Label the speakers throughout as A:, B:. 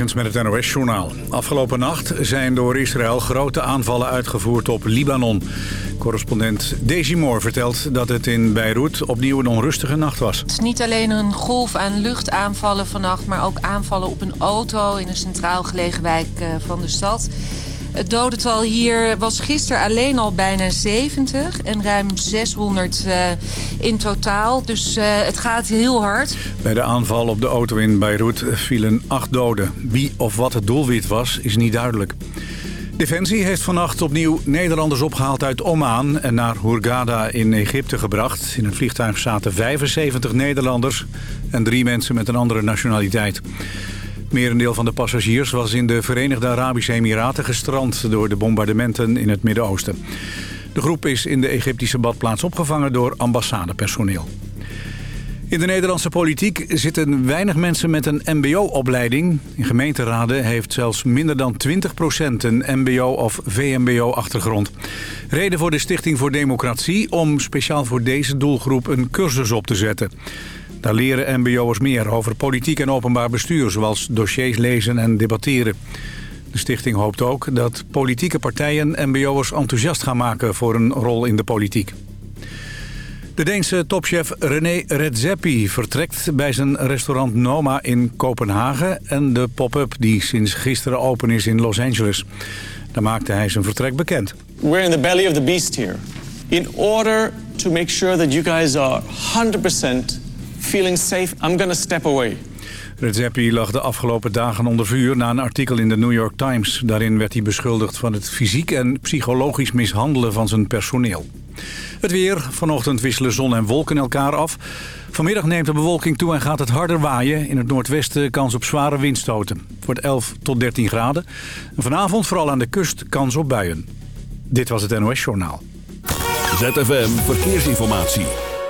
A: Met het NOS-journaal. Afgelopen nacht zijn door Israël grote aanvallen uitgevoerd op Libanon. Correspondent Daisy Moore vertelt dat het in Beirut opnieuw een onrustige nacht was.
B: Het is niet alleen een golf aan luchtaanvallen vannacht... maar ook aanvallen op een auto in een centraal gelegen wijk eh, van de stad. Het dodental hier was gisteren alleen al bijna 70 en ruim 600 uh, in totaal. Dus uh, het gaat heel hard.
A: Bij de aanval op de auto in Beirut vielen acht doden. Wie of wat het doelwit was, is niet duidelijk. Defensie heeft vannacht opnieuw Nederlanders opgehaald uit Oman... en naar Hurghada in Egypte gebracht. In het vliegtuig zaten 75 Nederlanders en drie mensen met een andere nationaliteit. Merendeel van de passagiers was in de Verenigde Arabische Emiraten gestrand... door de bombardementen in het Midden-Oosten. De groep is in de Egyptische badplaats opgevangen door ambassadepersoneel. In de Nederlandse politiek zitten weinig mensen met een mbo-opleiding. In gemeenteraden heeft zelfs minder dan 20% een mbo- of vmbo-achtergrond. Reden voor de Stichting voor Democratie om speciaal voor deze doelgroep een cursus op te zetten. Daar leren mbo'ers meer over politiek en openbaar bestuur... zoals dossiers lezen en debatteren. De stichting hoopt ook dat politieke partijen mbo'ers enthousiast gaan maken... voor een rol in de politiek. De Deense topchef René Redzepi vertrekt bij zijn restaurant Noma in Kopenhagen... en de pop-up die sinds gisteren open is in Los Angeles. Daar maakte hij zijn vertrek bekend.
C: We're in the belly of the beast here. In order to make sure that you guys are 100% feeling safe, I'm gonna step away.
A: Redzepi lag de afgelopen dagen onder vuur na een artikel in de New York Times. Daarin werd hij beschuldigd van het fysiek en psychologisch mishandelen van zijn personeel. Het weer. Vanochtend wisselen zon en wolken elkaar af. Vanmiddag neemt de bewolking toe en gaat het harder waaien. In het noordwesten kans op zware windstoten. Het wordt 11 tot 13 graden. En vanavond vooral aan de kust kans op buien. Dit was het NOS Journaal.
D: ZFM Verkeersinformatie.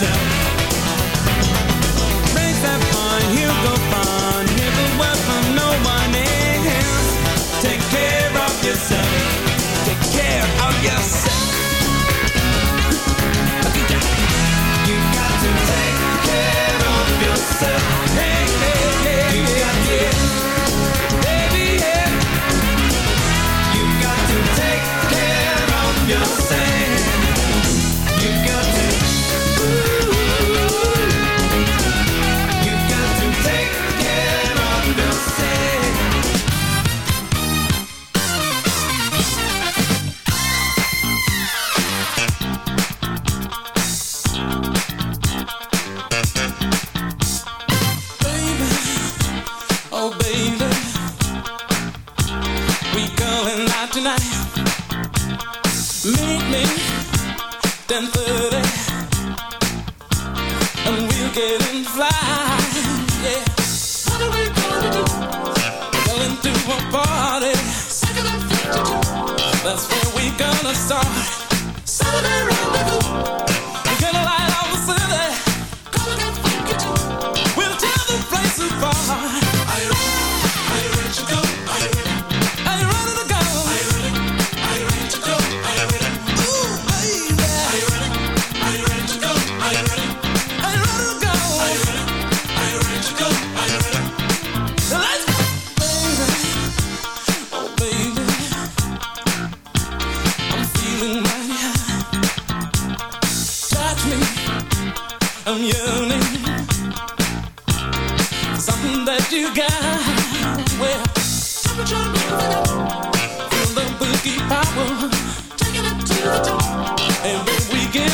E: myself.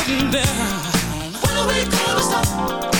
E: Getting down, when are we gonna stop?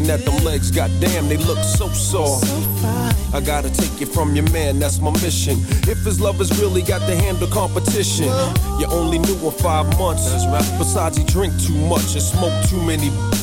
F: Looking at them legs. Goddamn, they look so soft. I gotta take it from your man, that's my mission. If his lovers really got to handle competition, you only knew him five months. Besides, he drink too much and smoke too many.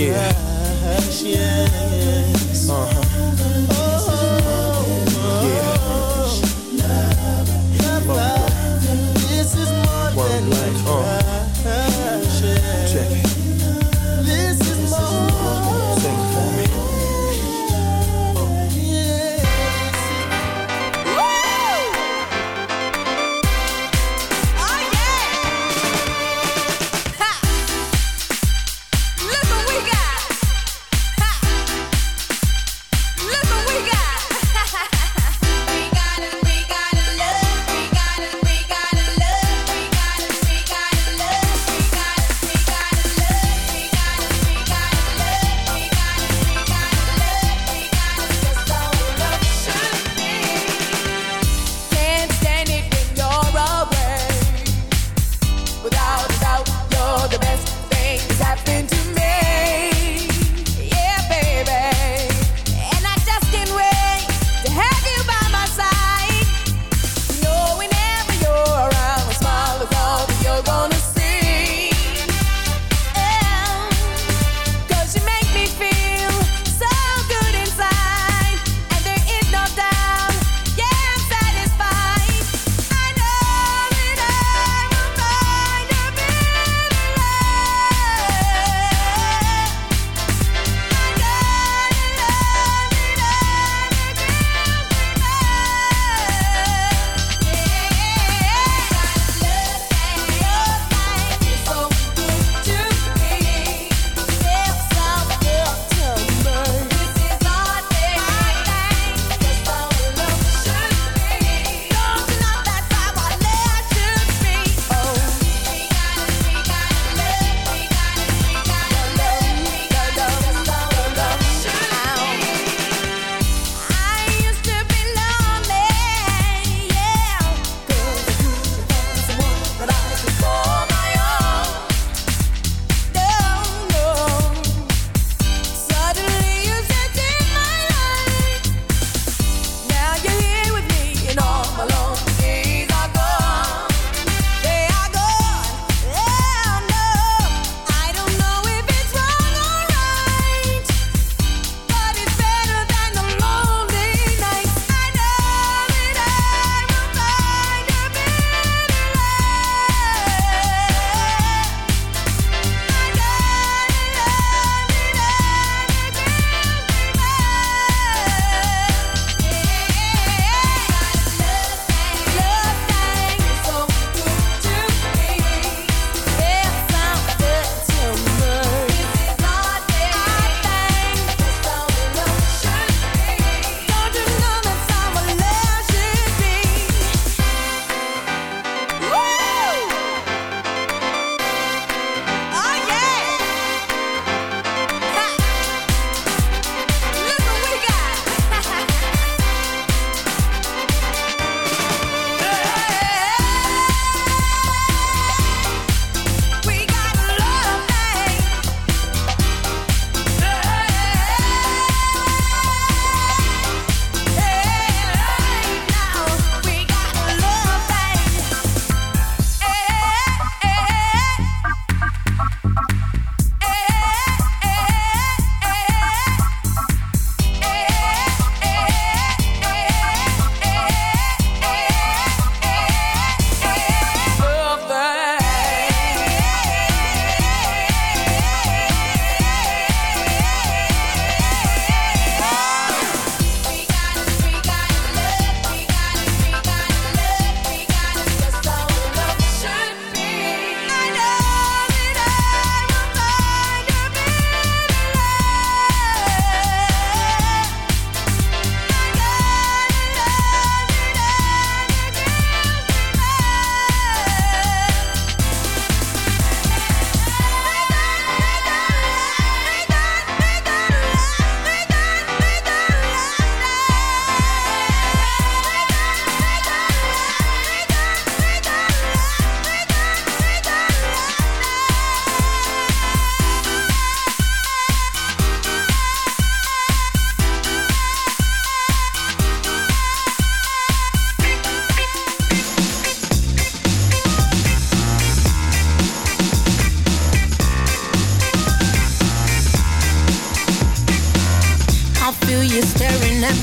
F: Yeah.
E: Uh
F: huh.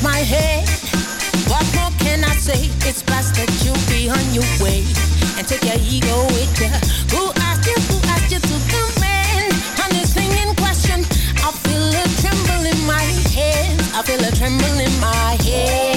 E: my
F: head.
E: What
F: more can
E: I say? It's
F: best that you be
G: on your way and take your ego with you. Who asked you? Who asked you to come in on this thing in question? I feel a tremble in my head. I feel a tremble in my head.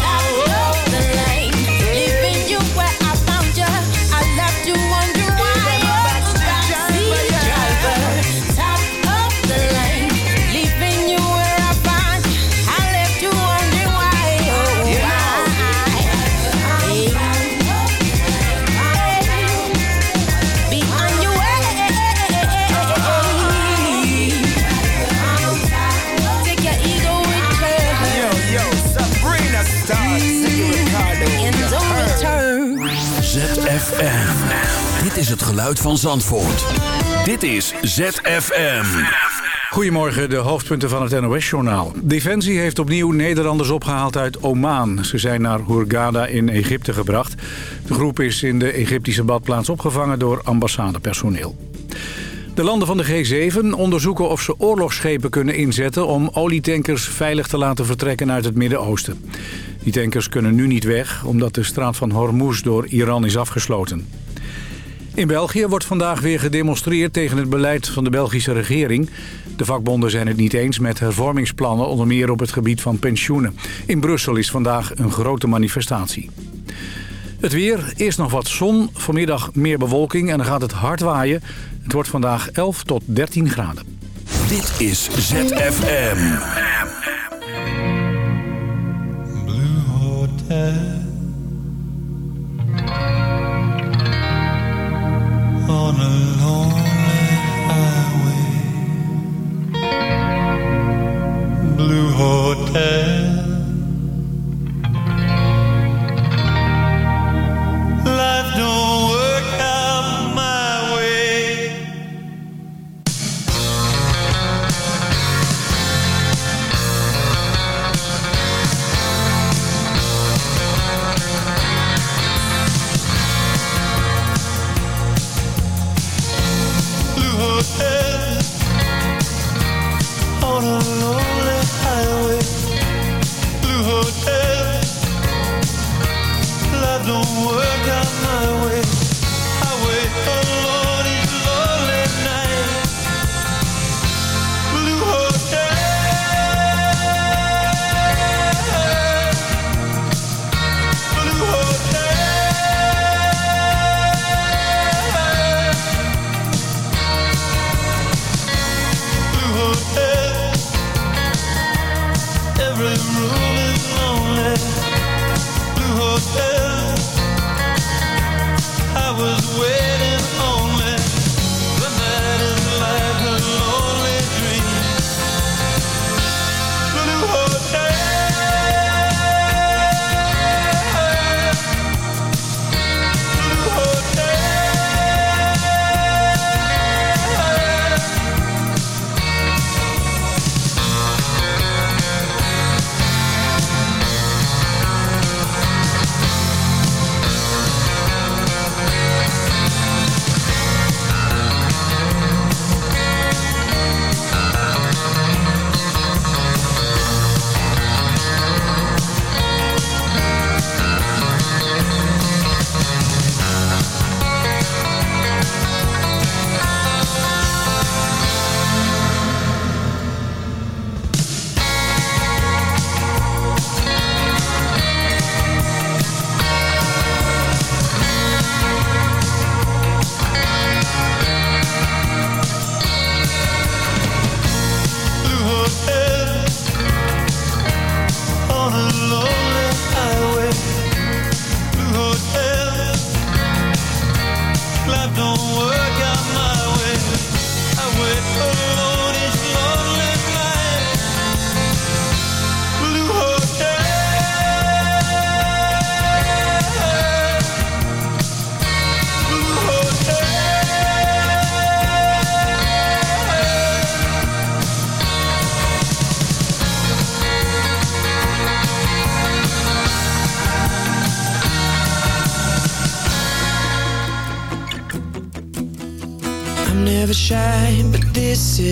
D: het geluid van Zandvoort. Dit is ZFM.
A: Goedemorgen, de hoofdpunten van het NOS-journaal. Defensie heeft opnieuw Nederlanders opgehaald uit Oman. Ze zijn naar Hurghada in Egypte gebracht. De groep is in de Egyptische badplaats opgevangen door ambassadepersoneel. De landen van de G7 onderzoeken of ze oorlogsschepen kunnen inzetten... om olietankers veilig te laten vertrekken uit het Midden-Oosten. Die tankers kunnen nu niet weg, omdat de straat van Hormuz door Iran is afgesloten. In België wordt vandaag weer gedemonstreerd tegen het beleid van de Belgische regering. De vakbonden zijn het niet eens met hervormingsplannen, onder meer op het gebied van pensioenen. In Brussel is vandaag een grote manifestatie. Het weer, eerst nog wat zon, vanmiddag meer bewolking en dan gaat het hard waaien. Het wordt vandaag 11 tot 13 graden.
D: Dit is ZFM.
E: Blue Hotel on a lonely highway. Blue Hotel. Life don't myself I was waiting.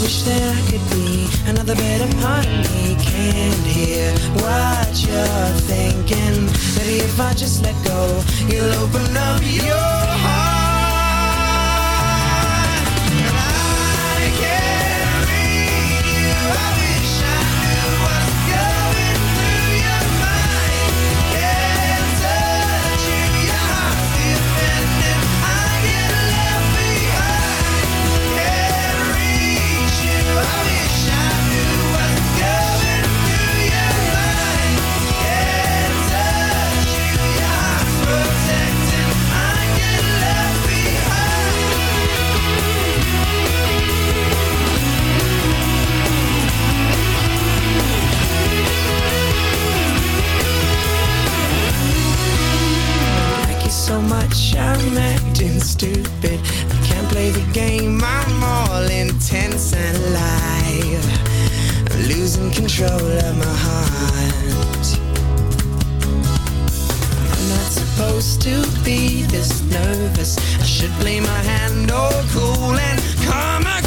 H: Wish I could be another better part of me. Can't hear what you're thinking. Maybe if I just let go, you'll open up your heart. Much I'm acting stupid. I can't play the game. I'm all intense and alive I'm losing control of my heart. I'm not supposed to be this nervous. I should play my hand all cool and calm I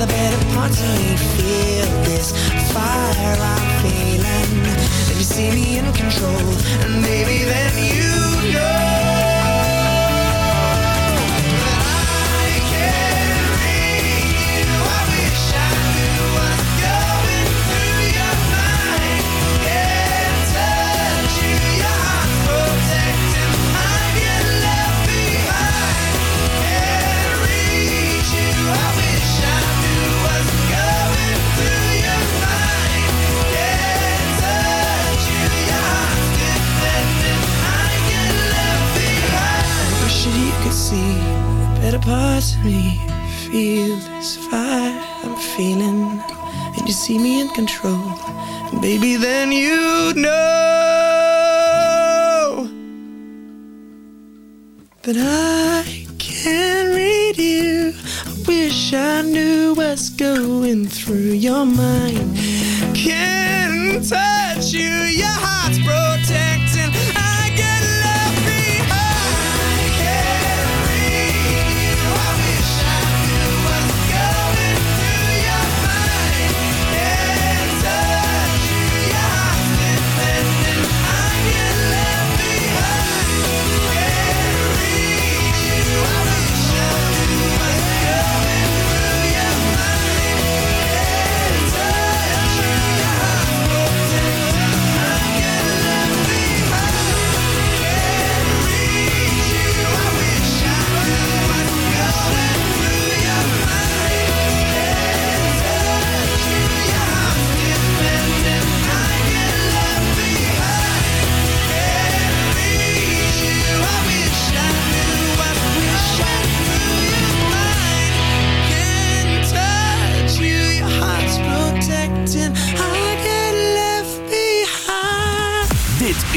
H: another better part of me. Feel this fire I'm feeling. If you see me in control, and maybe then you know. See the better parts of me. Feel this fire I'm feeling, and you see me in control. And baby, then you know that I can read you. I wish I knew what's going through your mind. Can't touch you, your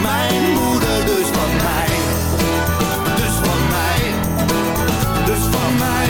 I: Mijn moeder, dus van mij. Dus van mij. Dus van mij.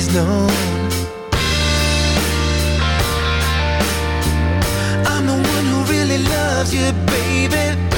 J: he's known. I'm the one who really loves you, baby.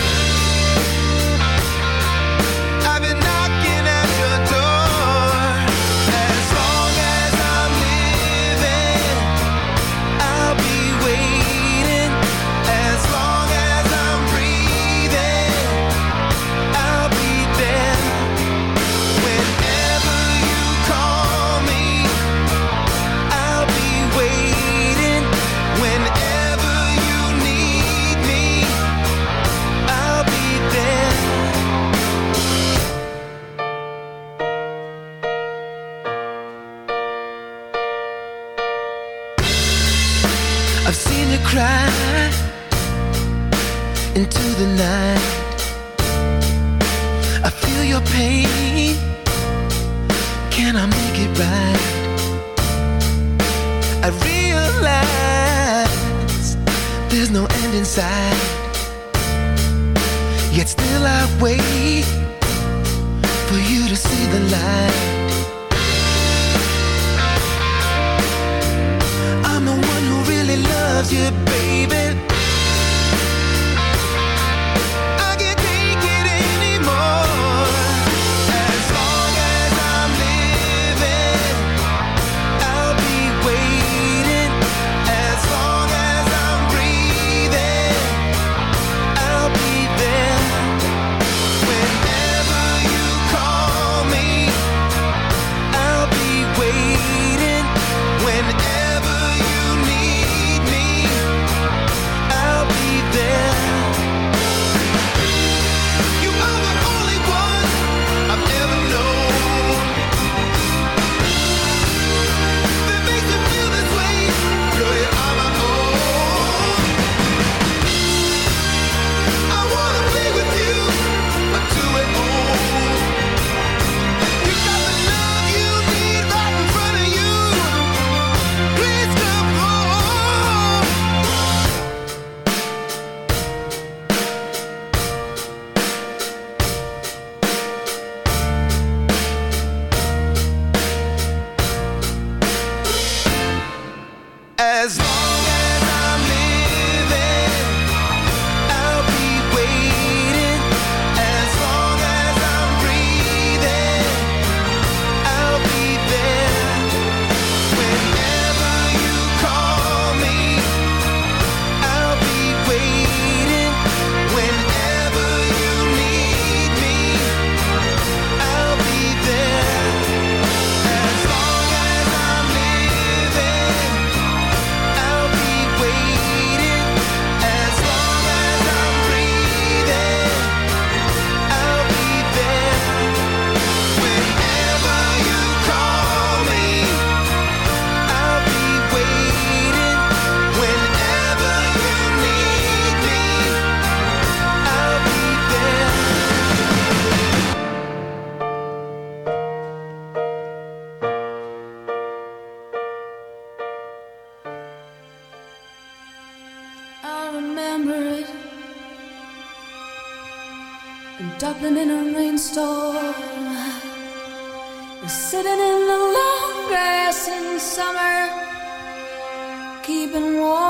J: been
K: walking.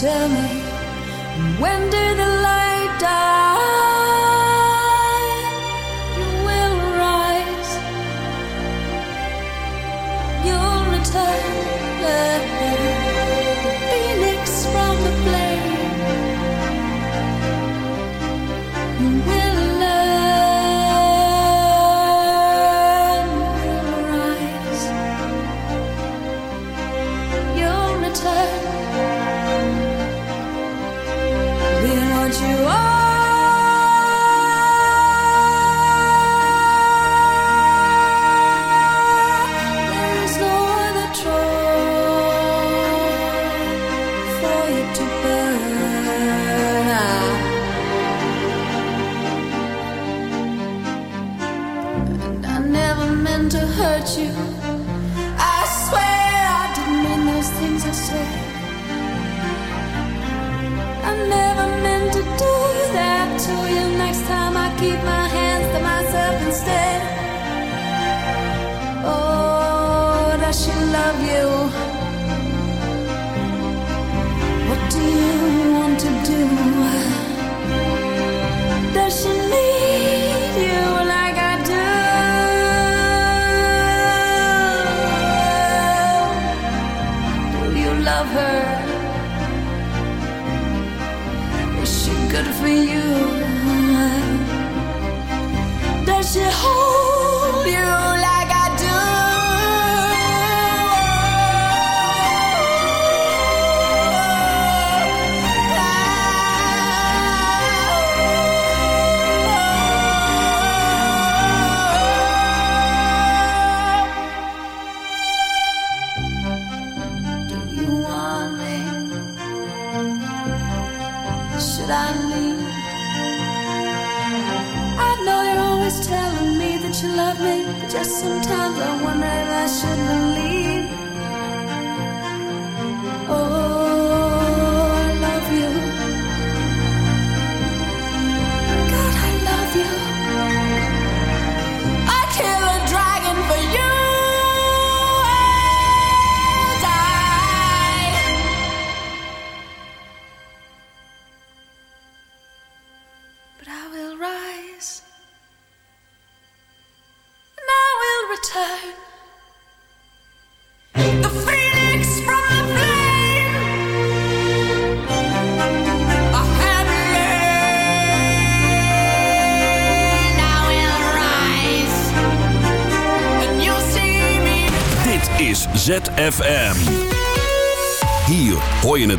K: tell me when do the